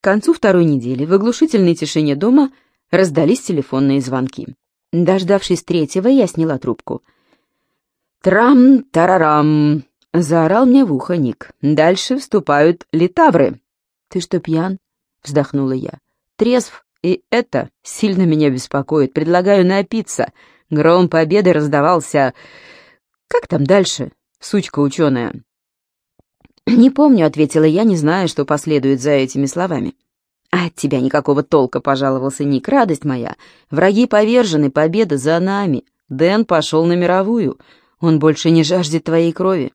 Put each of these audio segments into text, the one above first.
К концу второй недели в оглушительной тишине дома раздались телефонные звонки. Дождавшись третьего, я сняла трубку. «Трам-тарарам!» — заорал мне в ухо Ник. «Дальше вступают литавры». «Ты что, пьян?» — вздохнула я. «Трезв, и это сильно меня беспокоит. Предлагаю напиться». Гром победы раздавался... «Как там дальше, сучка ученая?» «Не помню», — ответила я, не зная, что последует за этими словами. «А от тебя никакого толка», — пожаловался Ник. «Радость моя. Враги повержены, победа за нами. Дэн пошел на мировую. Он больше не жаждет твоей крови».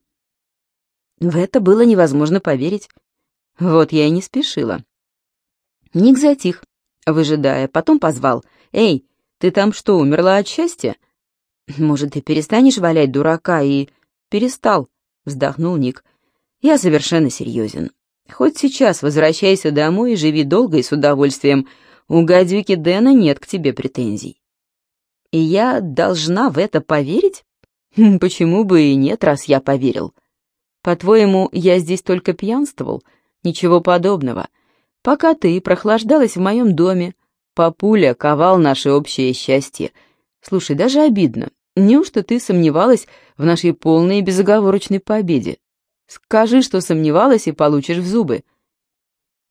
В это было невозможно поверить. Вот я и не спешила. Ник затих, выжидая, потом позвал. «Эй, ты там что, умерла от счастья?» «Может, ты перестанешь валять дурака и...» «Перестал», — вздохнул Ник. Я совершенно серьезен. Хоть сейчас возвращайся домой и живи долго и с удовольствием. У гадюки Дэна нет к тебе претензий. И я должна в это поверить? Хм, почему бы и нет, раз я поверил? По-твоему, я здесь только пьянствовал? Ничего подобного. Пока ты прохлаждалась в моем доме, папуля ковал наше общее счастье. Слушай, даже обидно. Неужто ты сомневалась в нашей полной и безоговорочной победе? Скажи, что сомневалась, и получишь в зубы».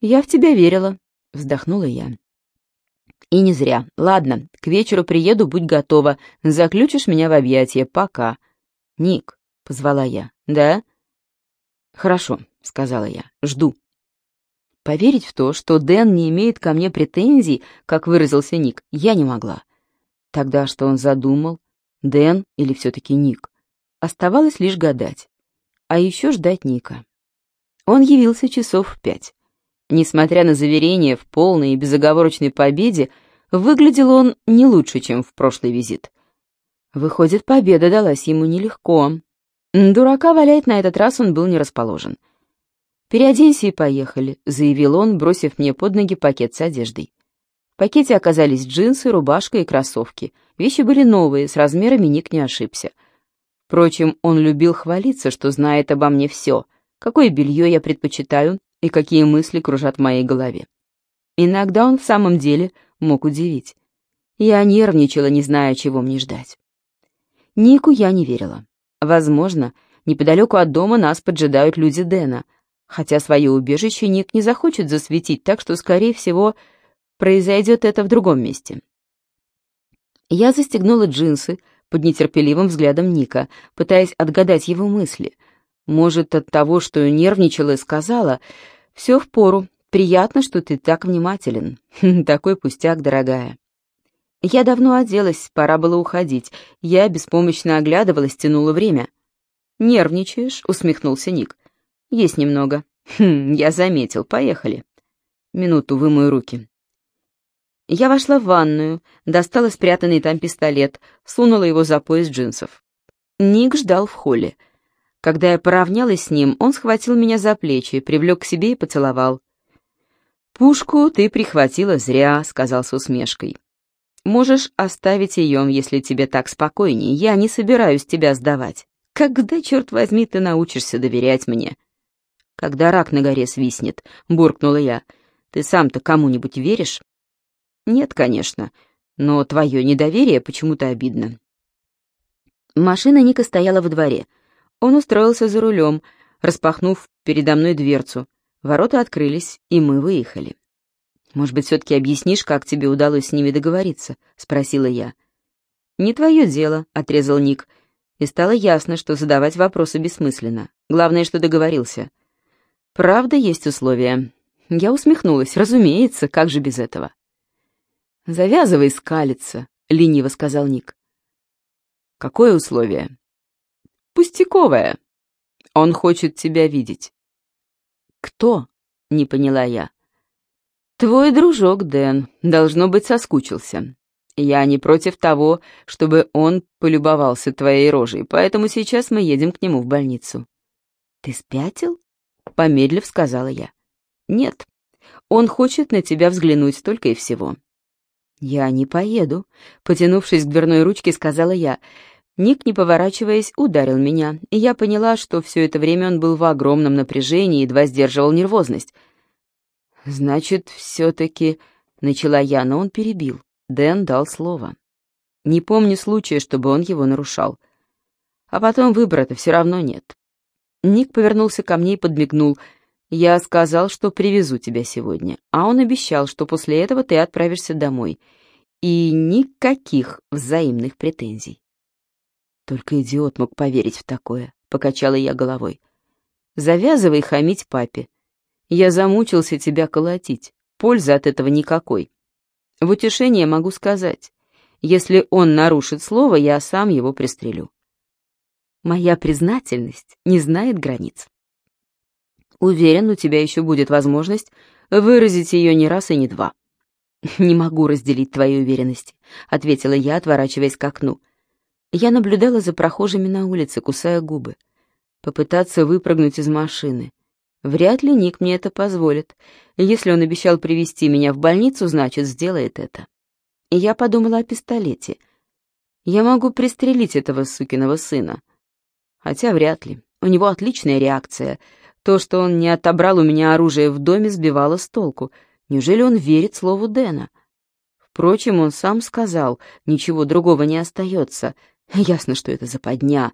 «Я в тебя верила», — вздохнула я. «И не зря. Ладно, к вечеру приеду, будь готова. Заключишь меня в объятия. Пока». «Ник», — позвала я. «Да?» «Хорошо», — сказала я. «Жду». Поверить в то, что Дэн не имеет ко мне претензий, как выразился Ник, я не могла. Тогда что он задумал? Дэн или все-таки Ник? Оставалось лишь гадать а еще ждать Ника. Он явился часов в пять. Несмотря на заверение в полной и безоговорочной победе, выглядел он не лучше, чем в прошлый визит. Выходит, победа далась ему нелегко. Дурака валяет на этот раз он был не расположен. «Переоденься и поехали», — заявил он, бросив мне под ноги пакет с одеждой. В пакете оказались джинсы, рубашка и кроссовки. Вещи были новые, с размерами Ник не ошибся — Впрочем, он любил хвалиться, что знает обо мне все, какое белье я предпочитаю и какие мысли кружат в моей голове. Иногда он в самом деле мог удивить. Я нервничала, не зная, чего мне ждать. Нику я не верила. Возможно, неподалеку от дома нас поджидают люди Дэна, хотя свое убежище Ник не захочет засветить, так что, скорее всего, произойдет это в другом месте. Я застегнула джинсы, под нетерпеливым взглядом Ника, пытаясь отгадать его мысли. Может, от того, что нервничала и сказала, «Все в пору, приятно, что ты так внимателен. Такой пустяк, дорогая». Я давно оделась, пора было уходить. Я беспомощно оглядывалась, тянула время. «Нервничаешь?» — усмехнулся Ник. «Есть немного». «Хм, я заметил. Поехали». «Минуту, вымою руки». Я вошла в ванную, достала спрятанный там пистолет, сунула его за пояс джинсов. Ник ждал в холле. Когда я поравнялась с ним, он схватил меня за плечи, привлек к себе и поцеловал. «Пушку ты прихватила зря», — сказал с усмешкой. «Можешь оставить ее, если тебе так спокойнее. Я не собираюсь тебя сдавать. Когда, черт возьми, ты научишься доверять мне?» «Когда рак на горе свистнет», — буркнула я. «Ты сам-то кому-нибудь веришь?» «Нет, конечно, но твое недоверие почему-то обидно». Машина Ника стояла во дворе. Он устроился за рулем, распахнув передо мной дверцу. Ворота открылись, и мы выехали. «Может быть, все-таки объяснишь, как тебе удалось с ними договориться?» — спросила я. «Не твое дело», — отрезал Ник. И стало ясно, что задавать вопросы бессмысленно. Главное, что договорился. «Правда, есть условия». Я усмехнулась. «Разумеется, как же без этого?» «Завязывай скалиться», — лениво сказал Ник. «Какое условие?» «Пустяковое. Он хочет тебя видеть». «Кто?» — не поняла я. «Твой дружок Дэн, должно быть, соскучился. Я не против того, чтобы он полюбовался твоей рожей, поэтому сейчас мы едем к нему в больницу». «Ты спятил?» — помедлив сказала я. «Нет, он хочет на тебя взглянуть только и всего. «Я не поеду», — потянувшись к дверной ручке, сказала я. Ник, не поворачиваясь, ударил меня, и я поняла, что все это время он был в огромном напряжении и едва сдерживал нервозность. «Значит, все-таки...» — начала я, но он перебил. Дэн дал слово. Не помню случая, чтобы он его нарушал. А потом выбора-то все равно нет. Ник повернулся ко мне и подмигнул. «Я сказал, что привезу тебя сегодня, а он обещал, что после этого ты отправишься домой. И никаких взаимных претензий». Только идиот мог поверить в такое, покачала я головой. «Завязывай хамить папе. Я замучился тебя колотить. Пользы от этого никакой. В утешение могу сказать. Если он нарушит слово, я сам его пристрелю. Моя признательность не знает границ. Уверен, у тебя еще будет возможность выразить ее не раз и не два. «Не могу разделить твоей уверенности», — ответила я, отворачиваясь к окну. Я наблюдала за прохожими на улице, кусая губы. Попытаться выпрыгнуть из машины. Вряд ли Ник мне это позволит. Если он обещал привести меня в больницу, значит, сделает это. Я подумала о пистолете. Я могу пристрелить этого сукиного сына. Хотя вряд ли. У него отличная реакция. То, что он не отобрал у меня оружие в доме, сбивало с толку. Неужели он верит слову Дэна? Впрочем, он сам сказал, ничего другого не остается. Ясно, что это западня.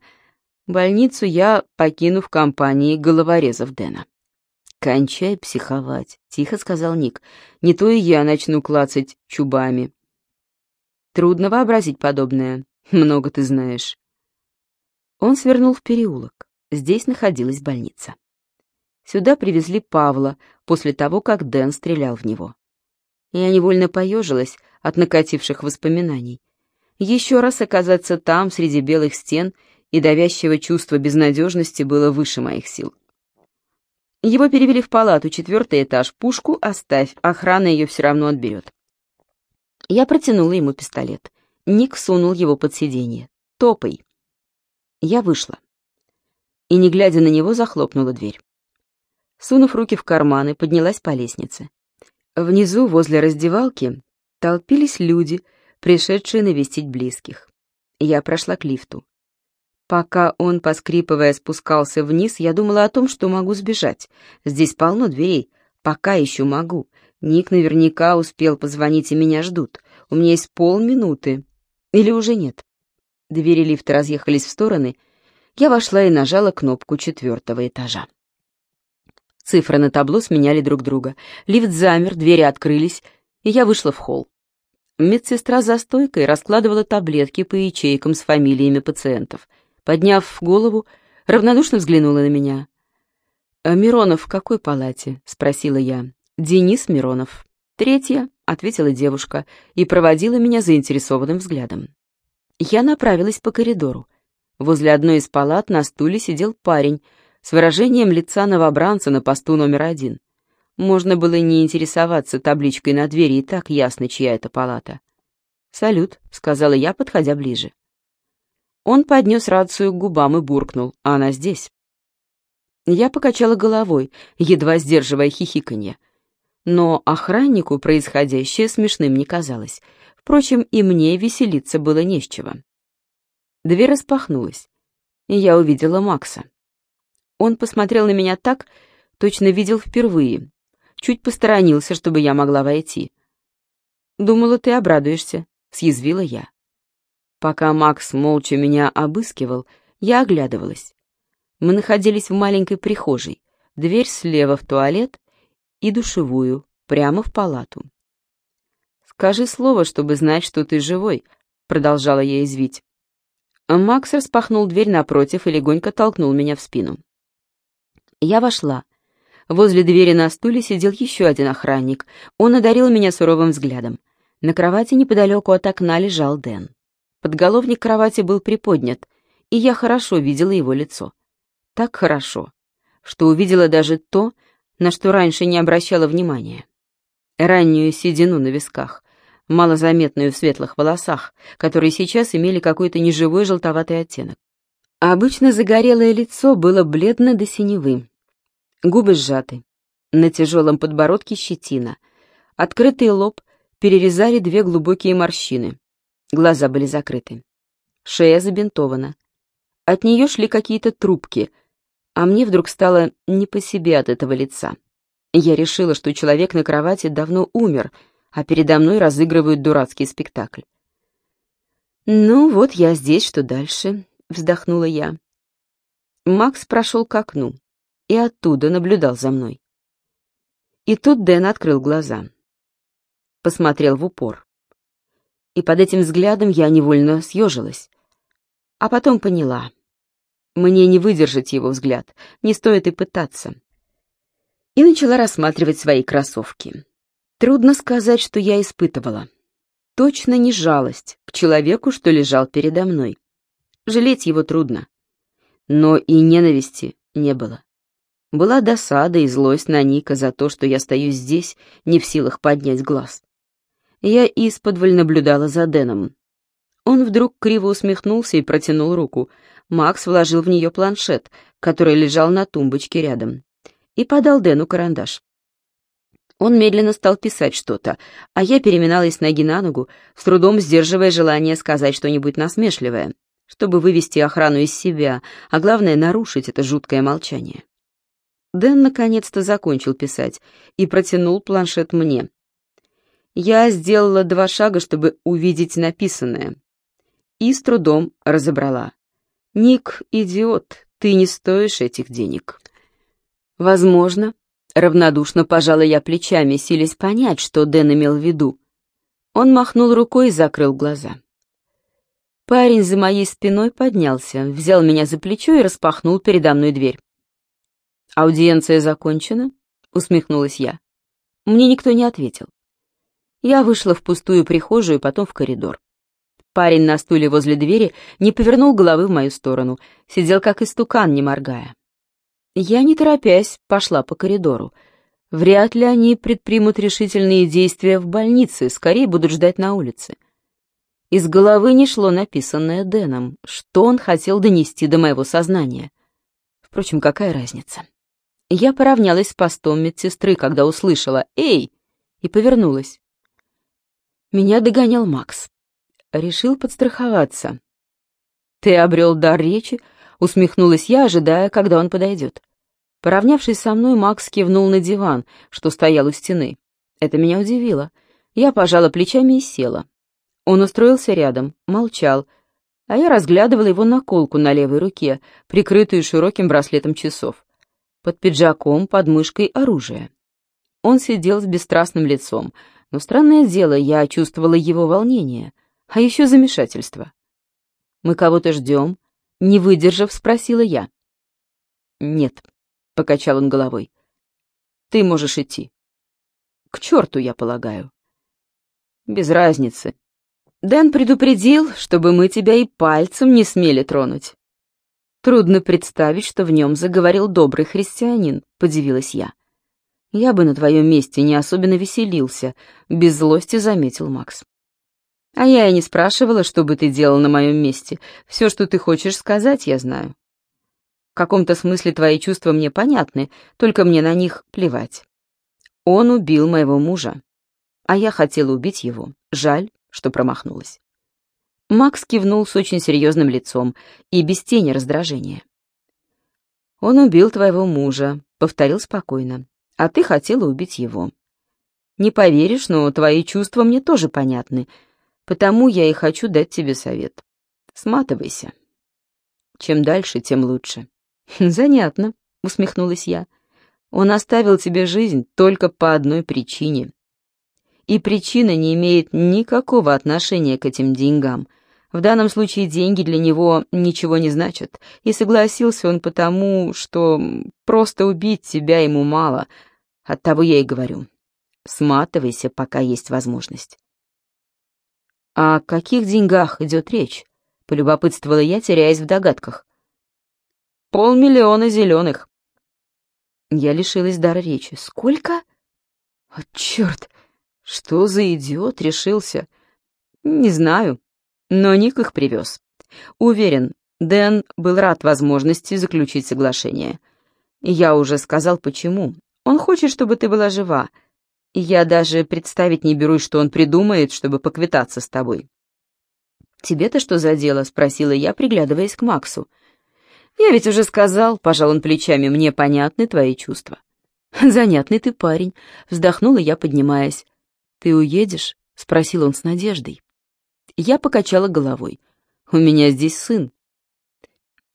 Больницу я покину в компании головорезов Дэна. «Кончай психовать», — тихо сказал Ник. «Не то и я начну клацать чубами». «Трудно вообразить подобное. Много ты знаешь». Он свернул в переулок. Здесь находилась больница. Сюда привезли Павла после того, как Дэн стрелял в него. Я невольно поежилась от накативших воспоминаний. Еще раз оказаться там, среди белых стен, и давящего чувства безнадежности было выше моих сил. Его перевели в палату, четвертый этаж. Пушку оставь, охрана ее все равно отберет. Я протянула ему пистолет. Ник сунул его под сиденье. «Топай». Я вышла. И, не глядя на него, захлопнула дверь. Сунув руки в карманы, поднялась по лестнице. Внизу, возле раздевалки, толпились люди, пришедшие навестить близких. Я прошла к лифту. Пока он, поскрипывая, спускался вниз, я думала о том, что могу сбежать. Здесь полно дверей. Пока еще могу. Ник наверняка успел позвонить, и меня ждут. У меня есть полминуты. Или уже нет. Двери лифта разъехались в стороны. Я вошла и нажала кнопку четвертого этажа. Цифры на табло сменяли друг друга. Лифт замер, двери открылись, и я вышла в холл. Медсестра за стойкой раскладывала таблетки по ячейкам с фамилиями пациентов — Подняв голову, равнодушно взглянула на меня. «А «Миронов в какой палате?» — спросила я. «Денис Миронов». «Третья», — ответила девушка и проводила меня заинтересованным взглядом. Я направилась по коридору. Возле одной из палат на стуле сидел парень с выражением лица новобранца на посту номер один. Можно было не интересоваться табличкой на двери, и так ясно, чья это палата. «Салют», — сказала я, подходя ближе. Он поднес рацию к губам и буркнул, а она здесь. Я покачала головой, едва сдерживая хихиканье. Но охраннику происходящее смешным не казалось. Впрочем, и мне веселиться было не с чего. Дверь распахнулась, и я увидела Макса. Он посмотрел на меня так, точно видел впервые. Чуть посторонился, чтобы я могла войти. «Думала, ты обрадуешься», — съязвила я. Пока Макс молча меня обыскивал, я оглядывалась. Мы находились в маленькой прихожей, дверь слева в туалет и душевую, прямо в палату. «Скажи слово, чтобы знать, что ты живой», — продолжала я извить. Макс распахнул дверь напротив и легонько толкнул меня в спину. Я вошла. Возле двери на стуле сидел еще один охранник. Он одарил меня суровым взглядом. На кровати неподалеку от окна лежал Дэн. Подголовник кровати был приподнят, и я хорошо видела его лицо. Так хорошо, что увидела даже то, на что раньше не обращала внимания. Раннюю седину на висках, малозаметную в светлых волосах, которые сейчас имели какой-то неживой желтоватый оттенок. Обычно загорелое лицо было бледно до синевы. Губы сжаты, на тяжелом подбородке щетина, открытый лоб перерезали две глубокие морщины. Глаза были закрыты. Шея забинтована. От нее шли какие-то трубки, а мне вдруг стало не по себе от этого лица. Я решила, что человек на кровати давно умер, а передо мной разыгрывают дурацкий спектакль. «Ну, вот я здесь, что дальше?» — вздохнула я. Макс прошел к окну и оттуда наблюдал за мной. И тут Дэн открыл глаза. Посмотрел в упор. И под этим взглядом я невольно съежилась. А потом поняла. Мне не выдержать его взгляд, не стоит и пытаться. И начала рассматривать свои кроссовки. Трудно сказать, что я испытывала. Точно не жалость к человеку, что лежал передо мной. Жалеть его трудно. Но и ненависти не было. Была досада и злость на Ника за то, что я стою здесь, не в силах поднять глаз. Я исподволь наблюдала за Дэном. Он вдруг криво усмехнулся и протянул руку. Макс вложил в нее планшет, который лежал на тумбочке рядом, и подал Дэну карандаш. Он медленно стал писать что-то, а я переминалась ноги на ногу, с трудом сдерживая желание сказать что-нибудь насмешливое, чтобы вывести охрану из себя, а главное — нарушить это жуткое молчание. Дэн наконец-то закончил писать и протянул планшет мне. Я сделала два шага, чтобы увидеть написанное. И с трудом разобрала. «Ник, идиот, ты не стоишь этих денег». Возможно, равнодушно пожала я плечами, силясь понять, что Дэн имел в виду. Он махнул рукой и закрыл глаза. Парень за моей спиной поднялся, взял меня за плечо и распахнул передо мной дверь. «Аудиенция закончена?» — усмехнулась я. Мне никто не ответил. Я вышла в пустую прихожую, потом в коридор. Парень на стуле возле двери не повернул головы в мою сторону, сидел как истукан, не моргая. Я, не торопясь, пошла по коридору. Вряд ли они предпримут решительные действия в больнице, скорее будут ждать на улице. Из головы не шло написанное Дэном, что он хотел донести до моего сознания. Впрочем, какая разница? Я поравнялась с постом медсестры, когда услышала «Эй!» и повернулась. Меня догонял Макс. Решил подстраховаться. «Ты обрел дар речи?» — усмехнулась я, ожидая, когда он подойдет. Поравнявшись со мной, Макс кивнул на диван, что стоял у стены. Это меня удивило. Я пожала плечами и села. Он устроился рядом, молчал, а я разглядывала его наколку на левой руке, прикрытую широким браслетом часов под пиджаком, под мышкой оружие. Он сидел с бесстрастным лицом, но странное дело, я чувствовала его волнение, а еще замешательство. «Мы кого-то ждем?» — не выдержав, спросила я. «Нет», — покачал он головой. «Ты можешь идти». «К черту, я полагаю». «Без разницы. Дэн предупредил, чтобы мы тебя и пальцем не смели тронуть». Трудно представить, что в нем заговорил добрый христианин, подивилась я. Я бы на твоем месте не особенно веселился, без злости заметил Макс. А я и не спрашивала, что бы ты делал на моем месте. Все, что ты хочешь сказать, я знаю. В каком-то смысле твои чувства мне понятны, только мне на них плевать. Он убил моего мужа, а я хотела убить его. Жаль, что промахнулась. Макс кивнул с очень серьезным лицом и без тени раздражения. «Он убил твоего мужа», — повторил спокойно, — «а ты хотела убить его. Не поверишь, но твои чувства мне тоже понятны, потому я и хочу дать тебе совет. Сматывайся. Чем дальше, тем лучше». «Занятно», — усмехнулась я. «Он оставил тебе жизнь только по одной причине. И причина не имеет никакого отношения к этим деньгам — в данном случае деньги для него ничего не значат, и согласился он потому, что просто убить тебя ему мало. Оттого я и говорю. Сматывайся, пока есть возможность. «О каких деньгах идет речь?» — полюбопытствовала я, теряясь в догадках. «Полмиллиона зеленых». Я лишилась дара речи. «Сколько?» «О, черт! Что за идиот решился?» «Не знаю но Ник их привез. Уверен, Дэн был рад возможности заключить соглашение. Я уже сказал, почему. Он хочет, чтобы ты была жива. Я даже представить не берусь, что он придумает, чтобы поквитаться с тобой. «Тебе-то что за дело?» — спросила я, приглядываясь к Максу. «Я ведь уже сказал», — пожал он плечами, — «мне понятны твои чувства». «Занятный ты парень», — вздохнула я, поднимаясь. «Ты уедешь?» — спросил он с надеждой. Я покачала головой. «У меня здесь сын».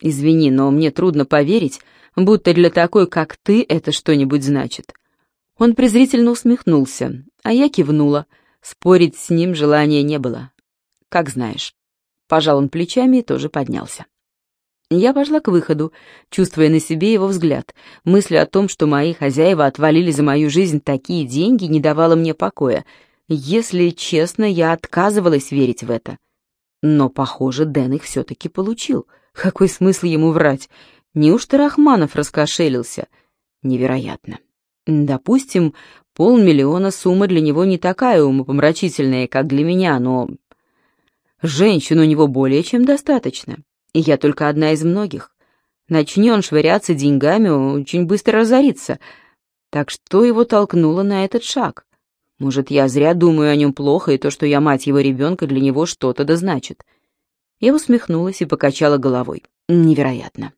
«Извини, но мне трудно поверить, будто для такой, как ты, это что-нибудь значит». Он презрительно усмехнулся, а я кивнула. Спорить с ним желания не было. «Как знаешь». Пожал он плечами и тоже поднялся. Я пошла к выходу, чувствуя на себе его взгляд. Мысль о том, что мои хозяева отвалили за мою жизнь такие деньги, не давала мне покоя. Если честно, я отказывалась верить в это. Но, похоже, Дэн их все-таки получил. Какой смысл ему врать? Неужто Рахманов раскошелился? Невероятно. Допустим, полмиллиона сумма для него не такая умопомрачительная, как для меня, но... Женщин у него более чем достаточно и я только одна из многих. Начни он швыряться деньгами, очень быстро разорится. Так что его толкнуло на этот шаг? Может, я зря думаю о нем плохо, и то, что я мать его ребенка, для него что-то да значит. Я усмехнулась и покачала головой. Невероятно.